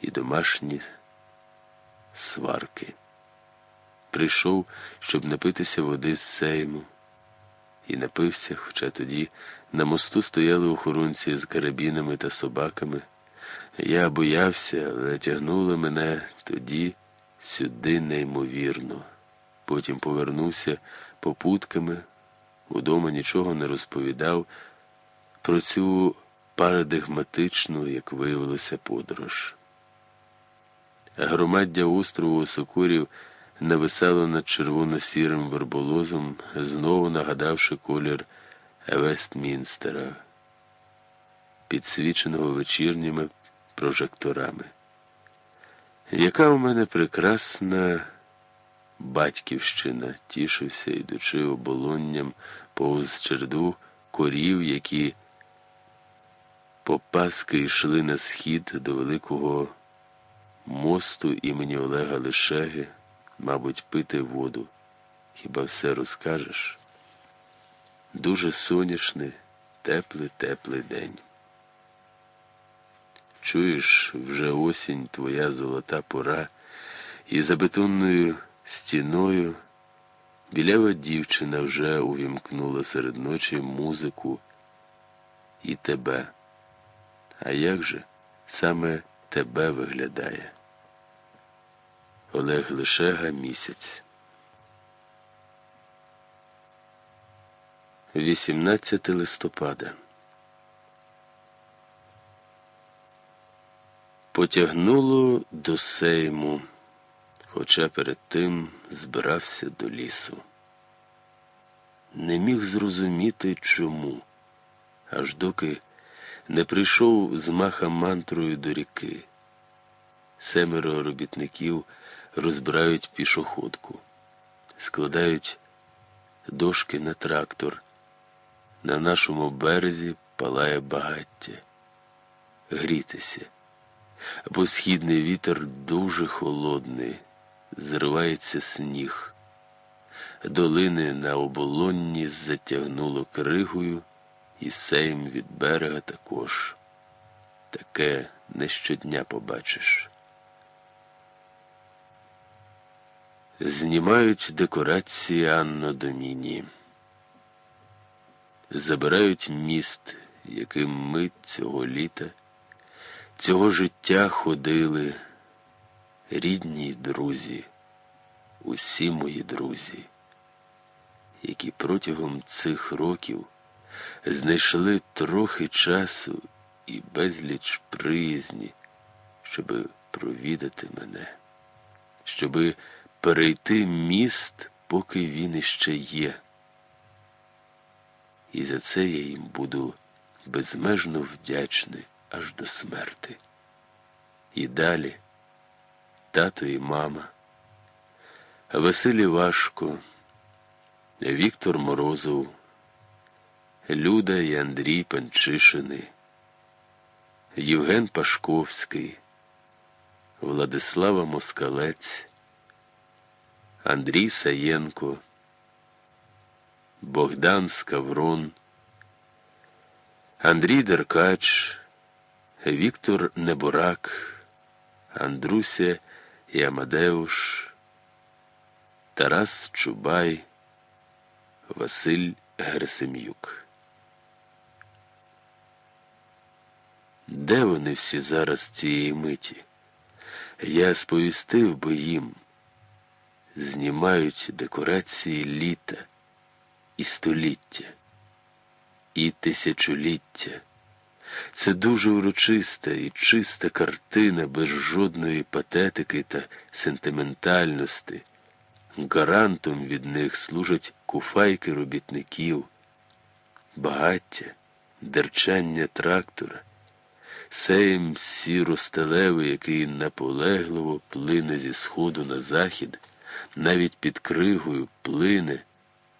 і домашні сварки. Прийшов, щоб напитися води з сейму, і напився, хоча тоді на мосту стояли охоронці з карабінами та собаками. Я боявся, але тягнуло мене тоді сюди неймовірно. Потім повернувся попутками, удома нічого не розповідав про цю парадигматичну, як виявилося, подорож. Громаддя острову Сокурів нависало над червоно-сірим верболозом, знову нагадавши колір Вестмінстера, підсвіченого вечірніми прожекторами. Яка у мене прекрасна батьківщина, тішився, ідучи оболонням повз череду корів, які попаски йшли на схід до великого мосту імені Олега Лишеги, мабуть, пити воду. Хіба все розкажеш? Дуже сонячний, теплий, теплий день. Чуєш, вже осінь твоя золота пора, і за бетонною стіною білява дівчина вже увімкнула серед ночі музику і тебе. А як же саме тебе виглядає? Олег Лишега місяць. 18 листопада. Потягнуло до сейму, хоча перед тим збирався до лісу. Не міг зрозуміти чому, аж доки не прийшов з маха мантрою до ріки. Семеро робітників розбирають пішоходку, складають дошки на трактор. На нашому березі палає багаття. Грітися, бо східний вітер дуже холодний, зривається сніг. Долини на оболонні затягнуло кригою, і сейм від берега також. Таке не щодня побачиш. Знімають декорації Анно Доміні. Забирають міст, яким ми цього літа, цього життя ходили, рідні друзі, усі мої друзі, які протягом цих років знайшли трохи часу і безліч приязні, щоби провідати мене, щоби перейти міст, поки він іще є. І за це я їм буду безмежно вдячний аж до смерти. І далі тато і мама, Василь Івашко, Віктор Морозов, Люда і Андрій Панчишини, Євген Пашковський, Владислава Москалець. Андрій Саєнко, Богдан Скаврон, Андрій Деркач, Віктор Неборак, Андруся і Амадеуш, Тарас Чубай, Василь Герсим'юк. Де вони всі зараз цієї миті? Я сповістив би їм знімають декорації літа і століття, і тисячоліття. Це дуже урочиста і чиста картина без жодної патетики та сентиментальності. Гарантом від них служать куфайки робітників, багаття, дерчання трактора, сейм сіро-сталевий, який наполегливо плине зі сходу на захід навіть під кригою плине,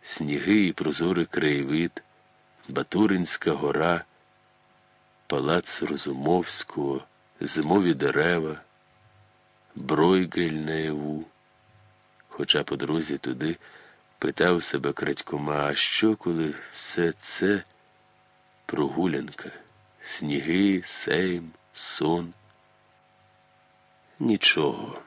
сніги і прозорий краєвид, Батуринська гора, палац Розумовського, зимові дерева, Бройгель наяву. Хоча по дорозі туди питав себе крадькома, а що, коли все це прогулянка, сніги, сейм, сон, Нічого.